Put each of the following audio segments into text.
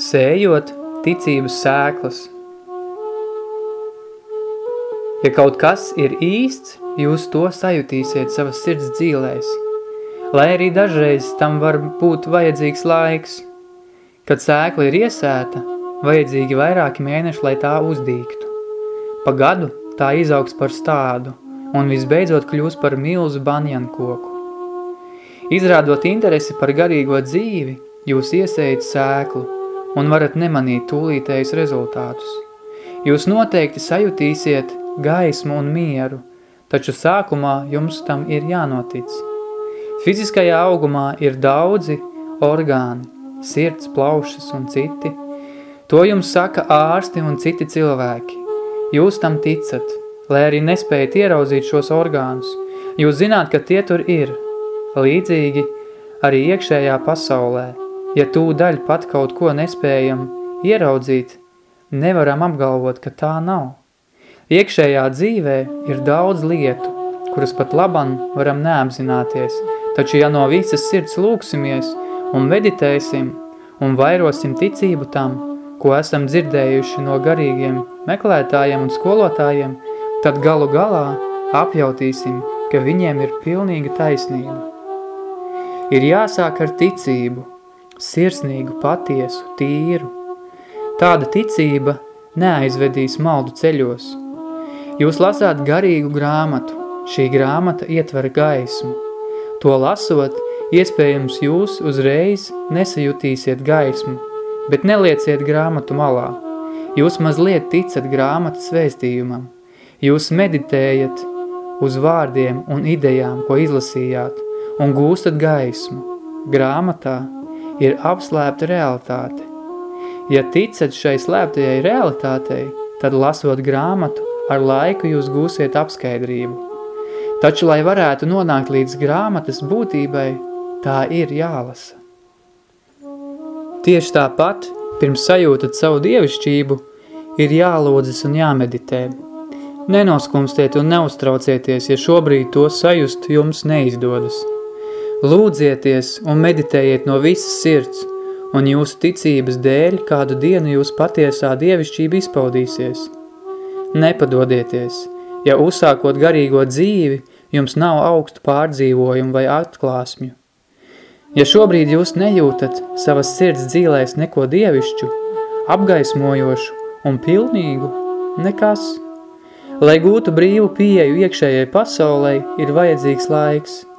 Sējot ticības sēklas. Ja kaut kas ir īsts, jūs to sajutīsiet savas sirds dzīlēs, lai arī dažreiz tam var būt vajadzīgs laiks. Kad sēkla ir iesēta, vajadzīgi vairāki mēneši, lai tā uzdīgtu. Pa gadu tā izaugs par stādu un visbeidzot kļūs par milzu banjankoku. Izrādot interesi par garīgo dzīvi, jūs iesējat sēklu – un varat nemanīt tūlītējus rezultātus. Jūs noteikti sajutīsiet gaismu un mieru, taču sākumā jums tam ir jānotic. Fiziskajā augumā ir daudzi orgāni, sirds, plaušas un citi. To jums saka ārsti un citi cilvēki. Jūs tam ticat, lai arī nespējat ieraudzīt šos orgānus. Jūs zināt, ka tie tur ir. Līdzīgi arī iekšējā pasaulē – Ja tūdaļ pat kaut ko nespējam ieraudzīt, nevaram apgalvot, ka tā nav. Iekšējā dzīvē ir daudz lietu, kuras pat laban varam neapzināties, taču ja no visas sirds lūksimies un meditēsim un vairosim ticību tam, ko esam dzirdējuši no garīgiem meklētājiem un skolotājiem, tad galu galā apjautīsim, ka viņiem ir pilnīga taisnība. Ir jāsāk ar ticību, sirsnīgu, patiesu, tīru. Tāda ticība neaizvedīs maldu ceļos. Jūs lasāt garīgu grāmatu, šī grāmata ietver gaismu. To lasot, iespējams jūs uzreiz nesajutīsiet gaismu, bet nelieciet grāmatu malā. Jūs mazliet ticat grāmatas vēstījumam. Jūs meditējat uz vārdiem un idejām, ko izlasījāt, un gūstat gaismu. Grāmatā ir apslēpta realitāte. Ja ticat šai slēptajai realitātei, tad lasot grāmatu, ar laiku jūs gūsiet apskaidrību. Taču, lai varētu nonākt līdz grāmatas būtībai, tā ir jālasa. Tieši tāpat, pirms sajūtat savu dievišķību, ir jālūdzas un jāmeditē. Nenoskumstiet un neuztraucieties, ja šobrīd to sajust jums neizdodas – Lūdzieties un meditējiet no visas sirds, un jūsu ticības dēļ kādu dienu jūs patiesā dievišķība izpaudīsies. Nepadodieties, ja uzsākot garīgo dzīvi, jums nav augstu pārdzīvojumu vai atklāsmju. Ja šobrīd jūs nejūtat savas sirds dzīlēs neko dievišķu, apgaismojošu un pilnīgu, nekas. Lai gūtu brīvu pieeju iekšējai pasaulē, ir vajadzīgs laiks –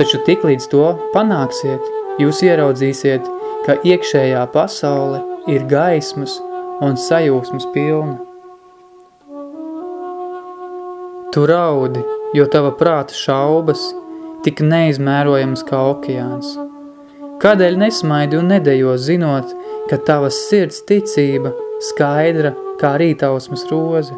Taču tik līdz to panāksiet, jūs ieraudzīsiet, ka iekšējā pasaule ir gaismas un sajūsmas pilna. Tu raudi, jo tava prāta šaubas tik neizmērojams kā okeāns. Kādēļ nesmaidi un nedejo zinot, ka tavas sirds ticība skaidra kā rītausmas roze?